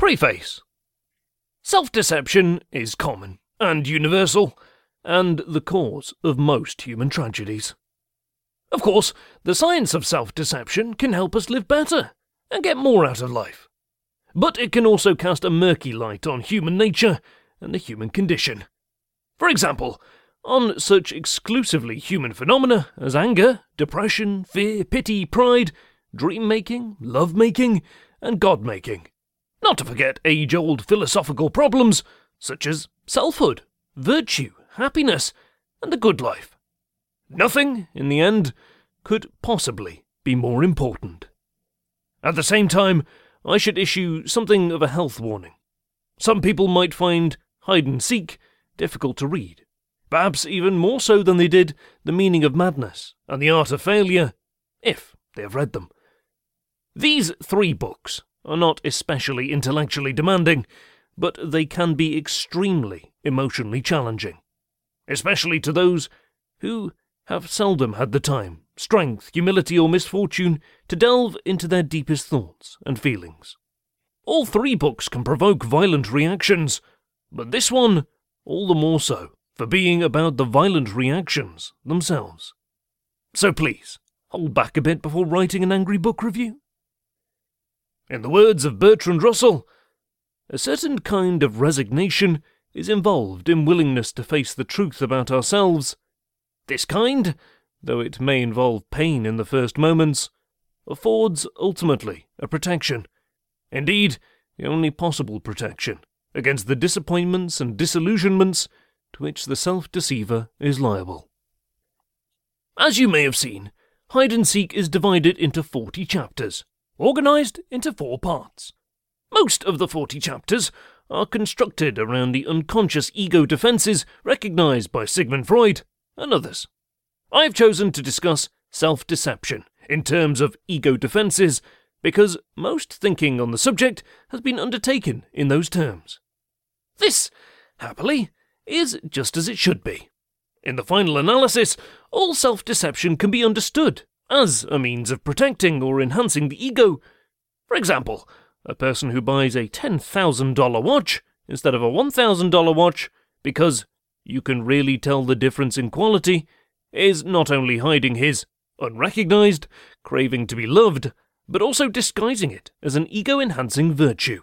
Preface Self deception is common and universal, and the cause of most human tragedies. Of course, the science of self deception can help us live better and get more out of life. But it can also cast a murky light on human nature and the human condition. For example, on such exclusively human phenomena as anger, depression, fear, pity, pride, dream making, love making, and God making. Not to forget age old philosophical problems such as selfhood, virtue, happiness, and the good life. Nothing, in the end, could possibly be more important. At the same time, I should issue something of a health warning. Some people might find hide and seek difficult to read, perhaps even more so than they did The Meaning of Madness and The Art of Failure, if they have read them. These three books are not especially intellectually demanding, but they can be extremely emotionally challenging, especially to those who have seldom had the time, strength, humility, or misfortune to delve into their deepest thoughts and feelings. All three books can provoke violent reactions, but this one all the more so for being about the violent reactions themselves. So please, hold back a bit before writing an angry book review. In the words of Bertrand Russell, a certain kind of resignation is involved in willingness to face the truth about ourselves. This kind, though it may involve pain in the first moments, affords ultimately a protection. Indeed, the only possible protection against the disappointments and disillusionments to which the self deceiver is liable. As you may have seen, Hide and Seek is divided into 40 chapters organised into four parts. Most of the 40 chapters are constructed around the unconscious ego defences recognised by Sigmund Freud and others. I have chosen to discuss self deception in terms of ego defences because most thinking on the subject has been undertaken in those terms. This, happily, is just as it should be. In the final analysis, all self deception can be understood as a means of protecting or enhancing the ego. For example, a person who buys a $10,000 watch instead of a $1,000 watch because you can really tell the difference in quality is not only hiding his unrecognized craving to be loved, but also disguising it as an ego enhancing virtue,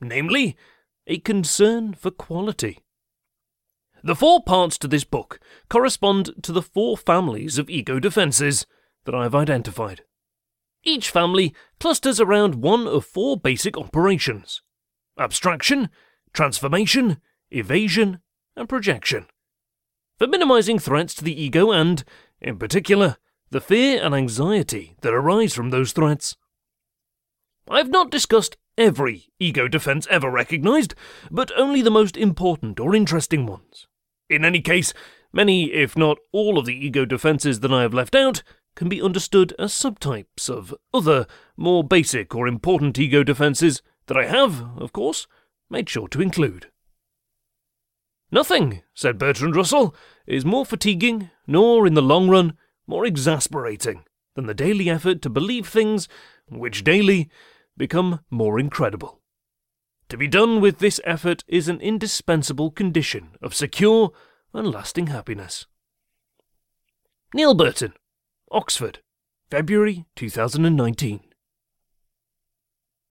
namely, a concern for quality. The four parts to this book correspond to the four families of ego defenses that I have identified. Each family clusters around one of four basic operations abstraction, transformation, evasion, and projection. For minimizing threats to the ego and, in particular, the fear and anxiety that arise from those threats. I have not discussed every ego defense ever recognized, but only the most important or interesting ones. In any case, many, if not all, of the ego defenses that I have left out can be understood as subtypes of other, more basic or important ego defenses that I have, of course, made sure to include. Nothing, said Bertrand Russell, is more fatiguing, nor, in the long run, more exasperating than the daily effort to believe things which daily become more incredible. To be done with this effort is an indispensable condition of secure and lasting happiness. Neel Burton, Oxford, February 2019.